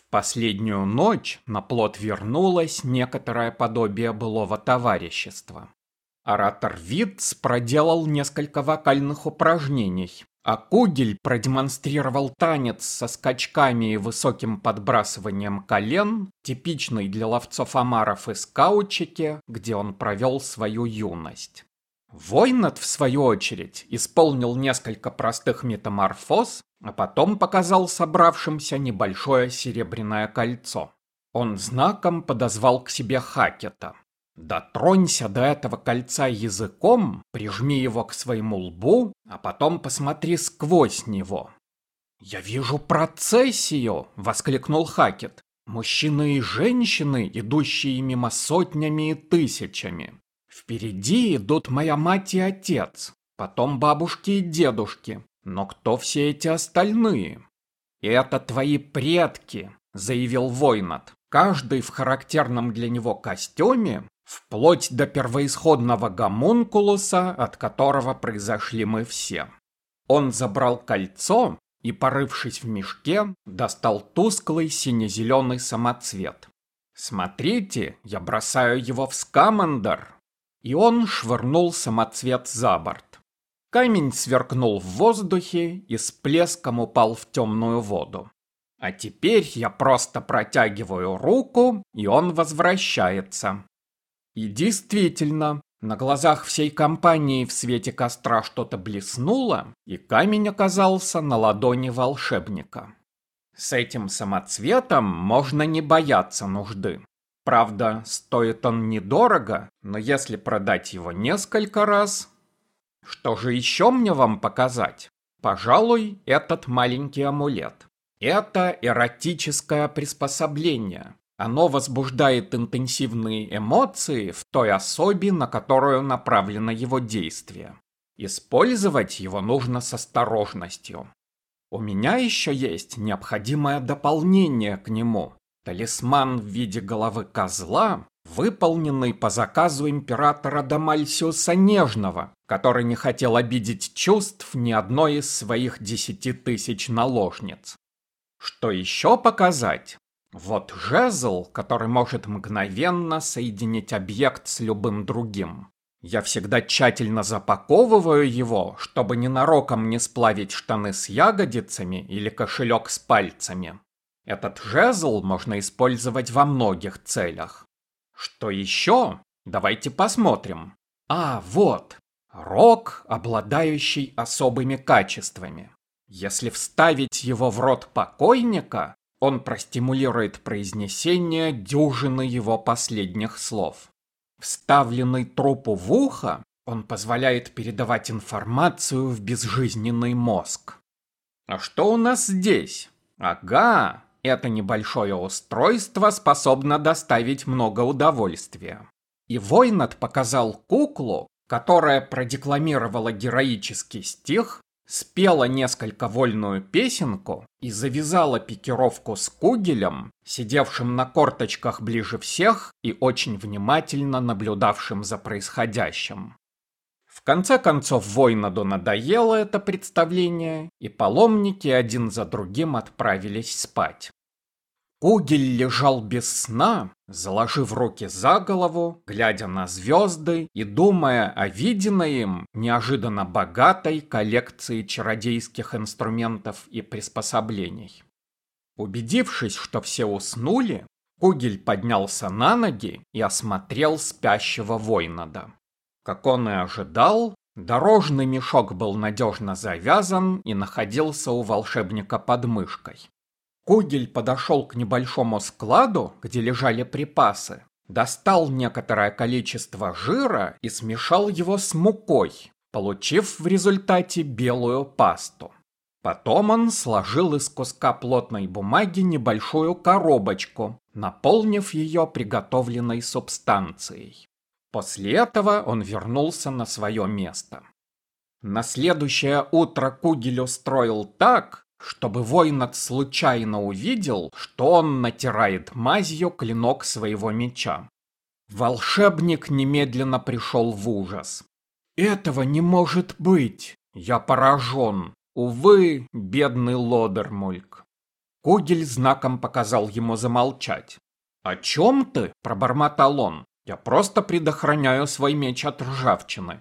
В последнюю ночь на плот вернулось некоторое подобие былого товарищества. Оратор Витц проделал несколько вокальных упражнений, а Кугель продемонстрировал танец со скачками и высоким подбрасыванием колен, типичный для ловцов омаров и скаутчики, где он провел свою юность. Войнат, в свою очередь, исполнил несколько простых метаморфоз, а потом показал собравшимся небольшое серебряное кольцо. Он знаком подозвал к себе Хакета. Дотронься до этого кольца языком, прижми его к своему лбу, а потом посмотри сквозь него. «Я вижу процессию!» — воскликнул Хакет. «Мужчины и женщины, идущие мимо сотнями и тысячами. Впереди идут моя мать и отец, потом бабушки и дедушки. Но кто все эти остальные?» «Это твои предки», — заявил Войнат. «Каждый в характерном для него костюме Вплоть до первоисходного гомункулуса, от которого произошли мы все. Он забрал кольцо и, порывшись в мешке, достал тусклый сине-зеленый самоцвет. «Смотрите, я бросаю его в скамандер!» И он швырнул самоцвет за борт. Камень сверкнул в воздухе и с плеском упал в темную воду. А теперь я просто протягиваю руку, и он возвращается. И действительно, на глазах всей компании в свете костра что-то блеснуло, и камень оказался на ладони волшебника. С этим самоцветом можно не бояться нужды. Правда, стоит он недорого, но если продать его несколько раз... Что же еще мне вам показать? Пожалуй, этот маленький амулет. Это эротическое приспособление, оно возбуждает интенсивные эмоции в той особе, на которую направлено его действие. Использовать его нужно с осторожностью. У меня еще есть необходимое дополнение к нему. Талисман в виде головы козла, выполненный по заказу императора Дамальсиуса Нежного, который не хотел обидеть чувств ни одной из своих десяти тысяч наложниц. Что еще показать? Вот жезл, который может мгновенно соединить объект с любым другим. Я всегда тщательно запаковываю его, чтобы ненароком не сплавить штаны с ягодицами или кошелек с пальцами. Этот жезл можно использовать во многих целях. Что еще? Давайте посмотрим. А, вот. Рог, обладающий особыми качествами. Если вставить его в рот покойника, он простимулирует произнесение дюжины его последних слов. Вставленный трупу в ухо, он позволяет передавать информацию в безжизненный мозг. А что у нас здесь? Ага, это небольшое устройство способно доставить много удовольствия. И Войнат показал куклу, которая продекламировала героический стих спела несколько вольную песенку и завязала пикировку с Кугелем, сидевшим на корточках ближе всех и очень внимательно наблюдавшим за происходящим. В конце концов Войнаду надоело это представление, и паломники один за другим отправились спать. Кугель лежал без сна, заложив руки за голову, глядя на звезды и думая о виденной им неожиданно богатой коллекции чародейских инструментов и приспособлений. Убедившись, что все уснули, Кугель поднялся на ноги и осмотрел спящего Войнада. Как он и ожидал, дорожный мешок был надежно завязан и находился у волшебника под мышкой. Кугель подошел к небольшому складу, где лежали припасы, достал некоторое количество жира и смешал его с мукой, получив в результате белую пасту. Потом он сложил из куска плотной бумаги небольшую коробочку, наполнив ее приготовленной субстанцией. После этого он вернулся на свое место. На следующее утро Кугель устроил так, чтобы воинат случайно увидел, что он натирает мазью клинок своего меча. Волшебник немедленно пришел в ужас. «Этого не может быть! Я поражен! Увы, бедный Лодермульк!» Кугель знаком показал ему замолчать. «О чем ты?» – пробормотал он. «Я просто предохраняю свой меч от ржавчины».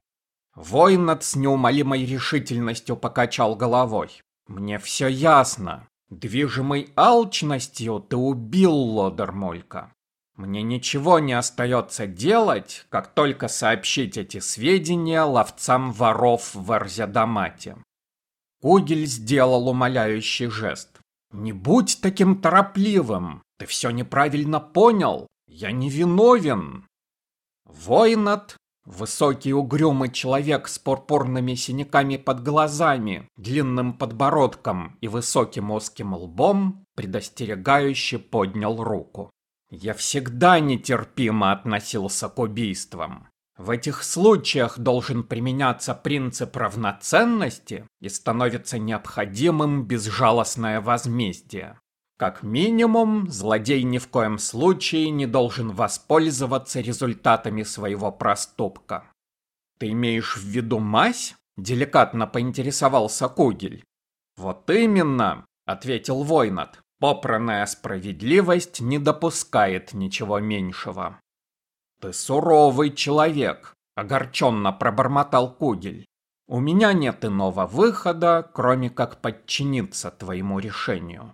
Воинат с неумолимой решительностью покачал головой. «Мне все ясно. Движимой алчностью ты убил Лодермолька. Мне ничего не остается делать, как только сообщить эти сведения ловцам воров в Арзядамате». Кугель сделал умоляющий жест. «Не будь таким торопливым. Ты все неправильно понял. Я не виновен». Воинат Высокий угрюмый человек с пурпурными синяками под глазами, длинным подбородком и высоким узким лбом предостерегающе поднял руку. Я всегда нетерпимо относился к убийствам. В этих случаях должен применяться принцип равноценности и становится необходимым безжалостное возмездие. Как минимум, злодей ни в коем случае не должен воспользоваться результатами своего проступка. «Ты имеешь в виду мазь?» – деликатно поинтересовался Кугель. «Вот именно», – ответил Войнат. «Попранная справедливость не допускает ничего меньшего». «Ты суровый человек», – огорченно пробормотал Кугель. «У меня нет иного выхода, кроме как подчиниться твоему решению».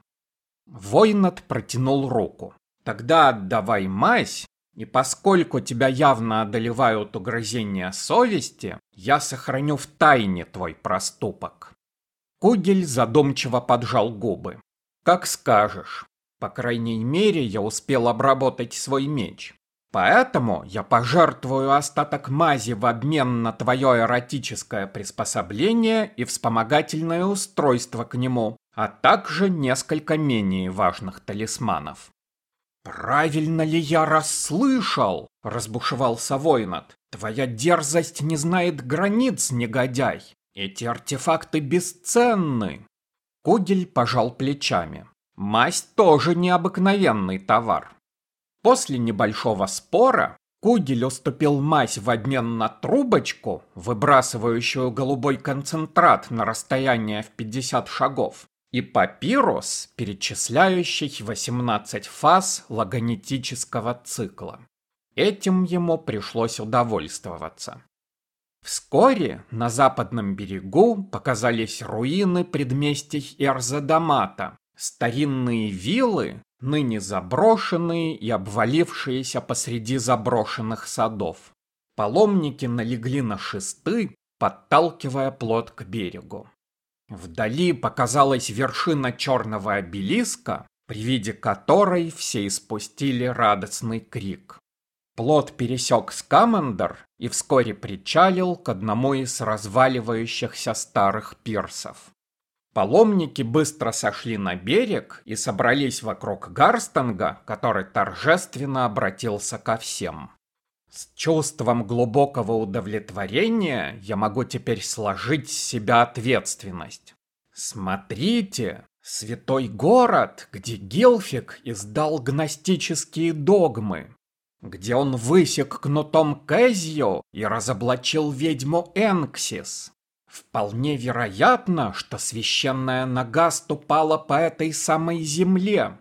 Войнат протянул руку. «Тогда отдавай мазь, и поскольку тебя явно одолевают угрызения совести, я сохраню в тайне твой проступок». Кугель задумчиво поджал губы. «Как скажешь. По крайней мере, я успел обработать свой меч. Поэтому я пожертвую остаток мази в обмен на твое эротическое приспособление и вспомогательное устройство к нему, а также несколько менее важных талисманов. «Правильно ли я расслышал?» – разбушевался Войнат. «Твоя дерзость не знает границ, негодяй. Эти артефакты бесценны». Кугель пожал плечами. Масть тоже необыкновенный товар. После небольшого спора Кугель уступил мазь в обмен на трубочку, выбрасывающую голубой концентрат на расстояние в 50 шагов, и папирус, перечисляющий 18 фаз логонетического цикла. Этим ему пришлось удовольствоваться. Вскоре на западном берегу показались руины предместий Эрзадамата, старинные виллы, ныне заброшенные и обвалившиеся посреди заброшенных садов. Паломники налегли на шесты, подталкивая плот к берегу. Вдали показалась вершина черного обелиска, при виде которой все испустили радостный крик. Плот пересек Скамандер и вскоре причалил к одному из разваливающихся старых пирсов. Паломники быстро сошли на берег и собрались вокруг Гарстанга, который торжественно обратился ко всем. С чувством глубокого удовлетворения я могу теперь сложить с себя ответственность. Смотрите, святой город, где Гилфик издал гностические догмы, где он высек кнутом Кэзио и разоблачил ведьму Энксис, Вполне вероятно, что священная нога ступала по этой самой земле.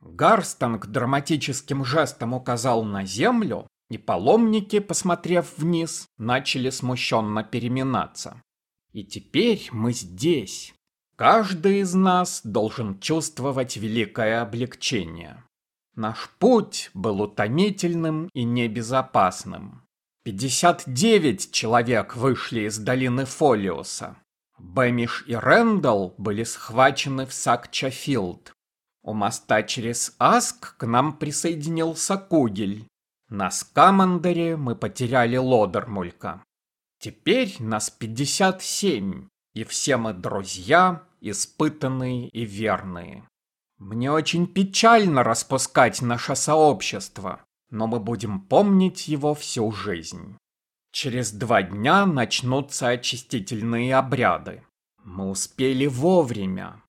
Гарстанг драматическим жестом указал на землю, и паломники, посмотрев вниз, начали смущенно переминаться. И теперь мы здесь. Каждый из нас должен чувствовать великое облегчение. Наш путь был утомительным и небезопасным. 59 человек вышли из долины Фолиуса. Бэмиш и Рэндалл были схвачены в Сакчафилд. У моста через Аск к нам присоединился Кугель. На Скамандере мы потеряли Лодермулька. Теперь нас 57, и все мы друзья, испытанные и верные. Мне очень печально распускать наше сообщество, но мы будем помнить его всю жизнь. Через два дня начнутся очистительные обряды. Мы успели вовремя.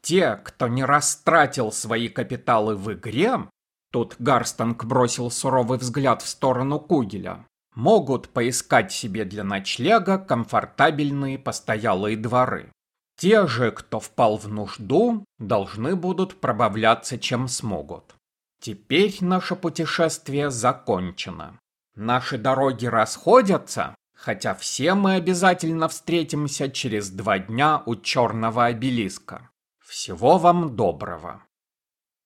Те, кто не растратил свои капиталы в игре, тут Гарстанг бросил суровый взгляд в сторону Кугеля, могут поискать себе для ночлега комфортабельные постоялые дворы. Те же, кто впал в нужду, должны будут пробавляться чем смогут. Теперь наше путешествие закончено. Наши дороги расходятся, хотя все мы обязательно встретимся через два дня у черного обелиска. Всего вам доброго.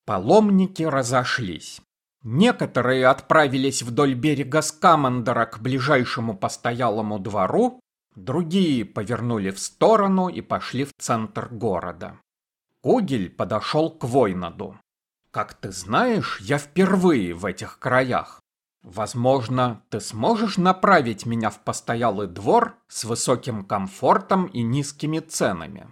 Паломники разошлись. Некоторые отправились вдоль берега Скамандера к ближайшему постоялому двору, другие повернули в сторону и пошли в центр города. Кугель подошел к Войнаду. «Как ты знаешь, я впервые в этих краях. Возможно, ты сможешь направить меня в постоялый двор с высоким комфортом и низкими ценами?»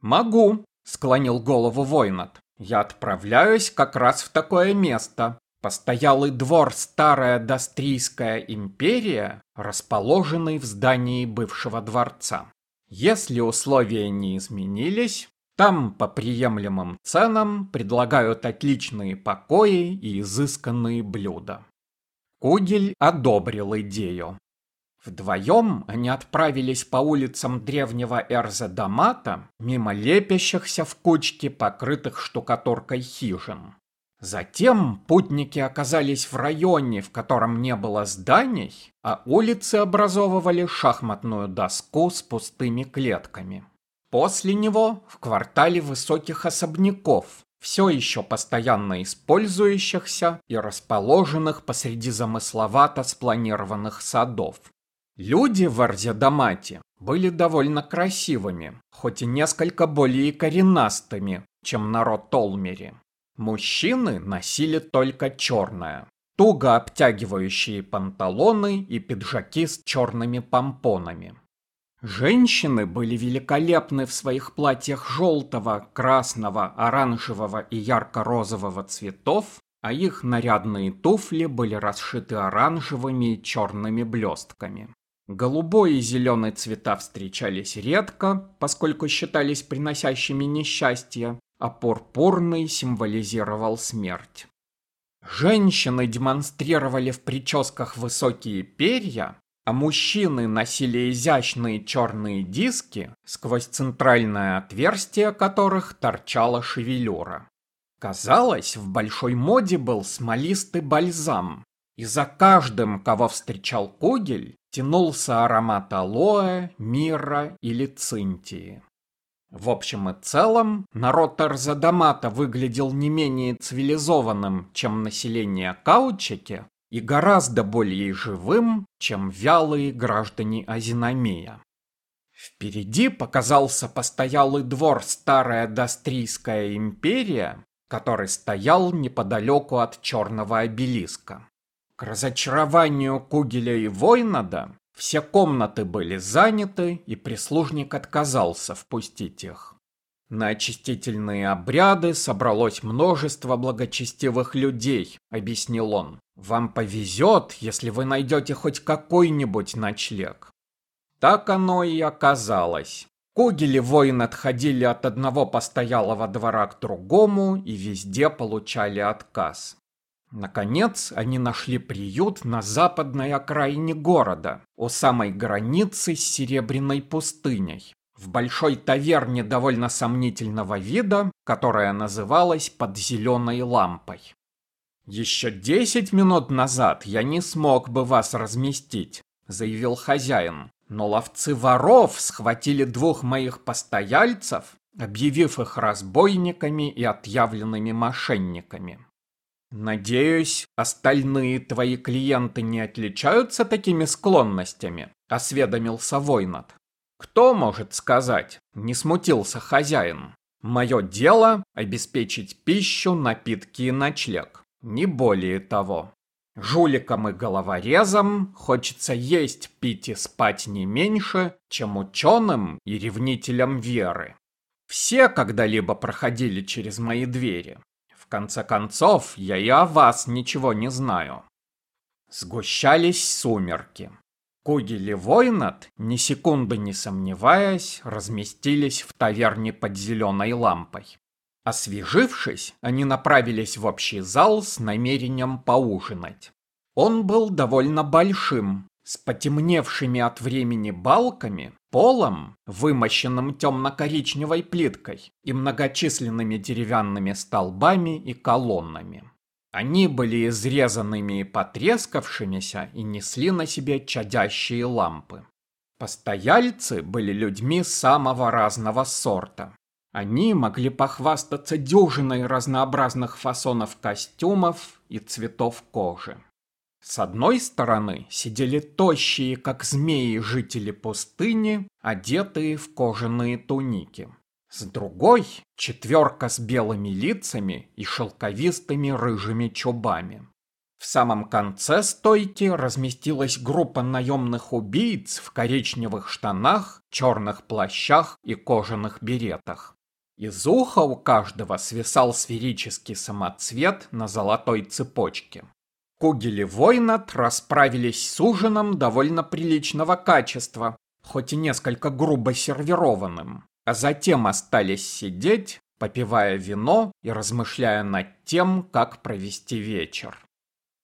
«Могу», — склонил голову Войнат. «Я отправляюсь как раз в такое место, Постоялый двор Старая Дастрийская империя, расположенный в здании бывшего дворца. Если условия не изменились, там по приемлемым ценам предлагают отличные покои и изысканные блюда. Кугель одобрил идею. Вдвоем они отправились по улицам древнего Эрза-Дамата, мимо лепящихся в кучке покрытых штукатуркой хижин. Затем путники оказались в районе, в котором не было зданий, а улицы образовывали шахматную доску с пустыми клетками. После него в квартале высоких особняков, все еще постоянно использующихся и расположенных посреди замысловато спланированных садов. Люди в Арзедамате были довольно красивыми, хоть и несколько более коренастыми, чем народ Толмери. Мужчины носили только черное. Туго обтягивающие панталоны и пиджаки с черными помпонами. Женщины были великолепны в своих платьях желтого, красного, оранжевого и ярко-розового цветов, а их нарядные туфли были расшиты оранжевыми и черными блестками. Голубой и зеленый цвета встречались редко, поскольку считались приносящими несчастье, а пурпурный символизировал смерть. Женщины демонстрировали в прическах высокие перья, а мужчины носили изящные черные диски, сквозь центральное отверстие которых торчала шевелюра. Казалось, в большой моде был смолистый бальзам, и за каждым, кого встречал Кугель, тянулся аромат алоэ, мира или цинтии. В общем и целом, народ Тарзадамата выглядел не менее цивилизованным, чем население Каучики, и гораздо более живым, чем вялые граждане Азинамея. Впереди показался постоялый двор Старая Дастрийская империя, который стоял неподалеку от Черного обелиска. К разочарованию Кугеля и Войнада все комнаты были заняты, и прислужник отказался впустить их. На очистительные обряды собралось множество благочестивых людей, объяснил он. Вам повезет, если вы найдете хоть какой-нибудь ночлег. Так оно и оказалось. Когели воин отходили от одного постоялого двора к другому и везде получали отказ. Наконец, они нашли приют на западной окраине города, у самой границы с Серебряной пустыней, в большой таверне довольно сомнительного вида, которая называлась «Под зеленой лампой». «Еще десять минут назад я не смог бы вас разместить», — заявил хозяин. «Но ловцы воров схватили двух моих постояльцев, объявив их разбойниками и отъявленными мошенниками. «Надеюсь, остальные твои клиенты не отличаются такими склонностями?» – осведомился Войнат. «Кто может сказать?» – не смутился хозяин. «Мое дело – обеспечить пищу, напитки и ночлег. Не более того. Жуликам и головорезам хочется есть, пить и спать не меньше, чем ученым и ревнителям веры. Все когда-либо проходили через мои двери, в конце концов, я и о вас ничего не знаю. Сгущались сумерки. Кугель и Войнат, ни секунды не сомневаясь, разместились в таверне под зеленой лампой. Освежившись, они направились в общий зал с намерением поужинать. Он был довольно большим, с потемневшими от времени балками, полом, вымощенным темно-коричневой плиткой и многочисленными деревянными столбами и колоннами. Они были изрезанными и потрескавшимися и несли на себе чадящие лампы. Постояльцы были людьми самого разного сорта. Они могли похвастаться дюжиной разнообразных фасонов костюмов и цветов кожи. С одной стороны сидели тощие, как змеи, жители пустыни, одетые в кожаные туники. С другой – четверка с белыми лицами и шелковистыми рыжими чубами. В самом конце стойки разместилась группа наемных убийц в коричневых штанах, черных плащах и кожаных беретах. Из уха у каждого свисал сферический самоцвет на золотой цепочке. Кугели Войнат расправились с ужином довольно приличного качества, хоть и несколько грубо сервированным, а затем остались сидеть, попивая вино и размышляя над тем, как провести вечер.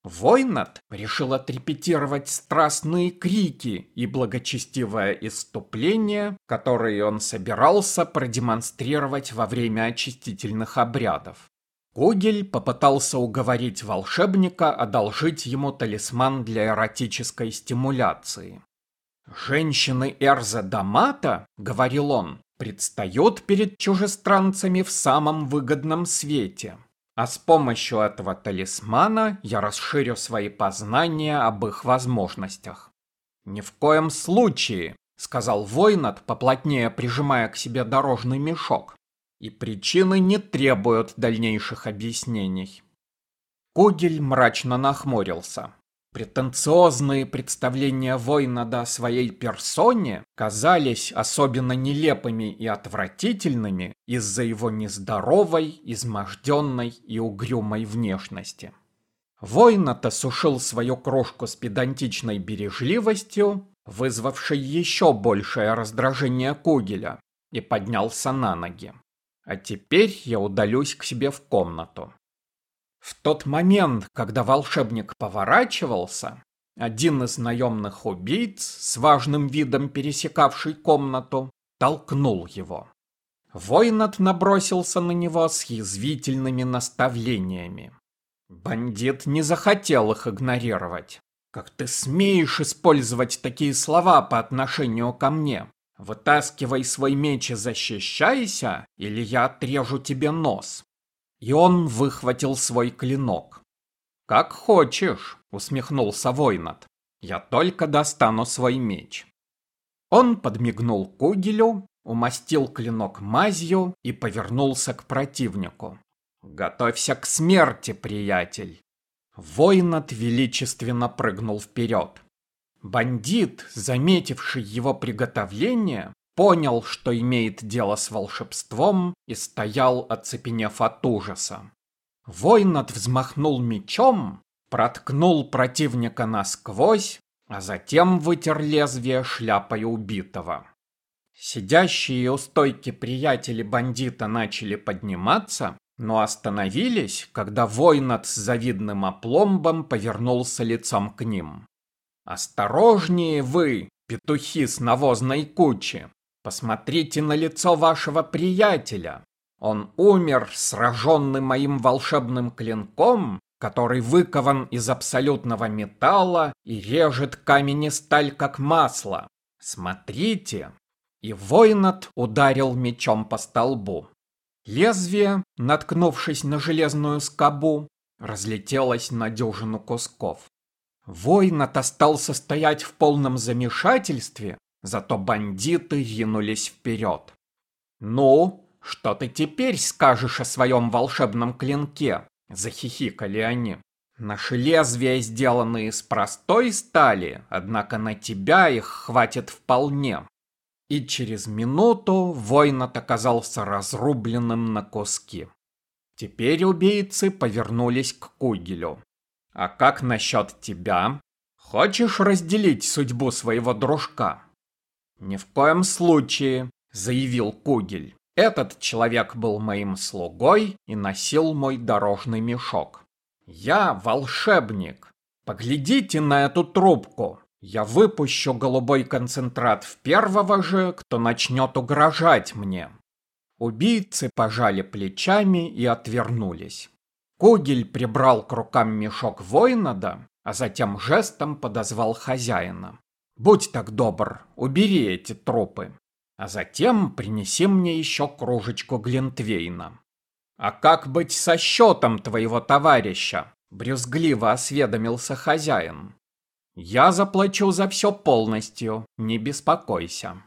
Войнат решил отрепетировать страстные крики и благочестивое иступление, которые он собирался продемонстрировать во время очистительных обрядов. Кугель попытался уговорить волшебника одолжить ему талисман для эротической стимуляции. «Женщины Эрза Дамата, — говорил он, — предстают перед чужестранцами в самом выгодном свете. А с помощью этого талисмана я расширю свои познания об их возможностях. Ни в коем случае, сказал Войнат, поплотнее прижимая к себе дорожный мешок. И причины не требуют дальнейших объяснений. Кугель мрачно нахмурился. Претенциозные представления Войнада о своей персоне казались особенно нелепыми и отвратительными из-за его нездоровой, изможденной и угрюмой внешности. Войнат осушил свою крошку с педантичной бережливостью, вызвавшей еще большее раздражение Кугеля, и поднялся на ноги. А теперь я удалюсь к себе в комнату. В тот момент, когда волшебник поворачивался, один из наемных убийц, с важным видом пересекавший комнату, толкнул его. Войнат набросился на него с язвительными наставлениями. Бандит не захотел их игнорировать. «Как ты смеешь использовать такие слова по отношению ко мне? Вытаскивай свой меч и защищайся, или я отрежу тебе нос. И он выхватил свой клинок. «Как хочешь», — усмехнулся Войнат. «Я только достану свой меч». Он подмигнул Кугелю, умастил клинок мазью и повернулся к противнику. «Готовься к смерти, приятель!» Войнат величественно прыгнул вперед. Бандит, заметивший его приготовление, понял, что имеет дело с волшебством и стоял, оцепенев от ужаса. Войнат взмахнул мечом, проткнул противника насквозь, а затем вытер лезвие шляпой убитого. Сидящие у стойки приятели бандита начали подниматься, но остановились, когда Войнат с завидным опломбом повернулся лицом к ним. «Осторожнее вы, петухи с навозной кучи! Посмотрите на лицо вашего приятеля. Он умер, сраженный моим волшебным клинком, который выкован из абсолютного металла и режет камень и сталь как масло. Смотрите!» И Войнат ударил мечом по столбу. Лезвие, наткнувшись на железную скобу, разлетелось на дюжину кусков. Войнат остался стоять в полном замешательстве, Зато бандиты ринулись вперед. «Ну, что ты теперь скажешь о своем волшебном клинке?» – захихикали они. «Наши лезвия сделаны из простой стали, однако на тебя их хватит вполне». И через минуту воинот оказался разрубленным на куски. Теперь убийцы повернулись к Кугелю. «А как насчет тебя? Хочешь разделить судьбу своего дружка?» «Ни в коем случае», — заявил Кугель. «Этот человек был моим слугой и носил мой дорожный мешок. Я волшебник. Поглядите на эту трубку. Я выпущу голубой концентрат в первого же, кто начнет угрожать мне. Убийцы пожали плечами и отвернулись. Кугель прибрал к рукам мешок воинада, а затем жестом подозвал хозяина. «Будь так добр, убери эти трупы, а затем принеси мне еще кружечку Глинтвейна». «А как быть со счетом твоего товарища?» — брюзгливо осведомился хозяин. «Я заплачу за все полностью, не беспокойся».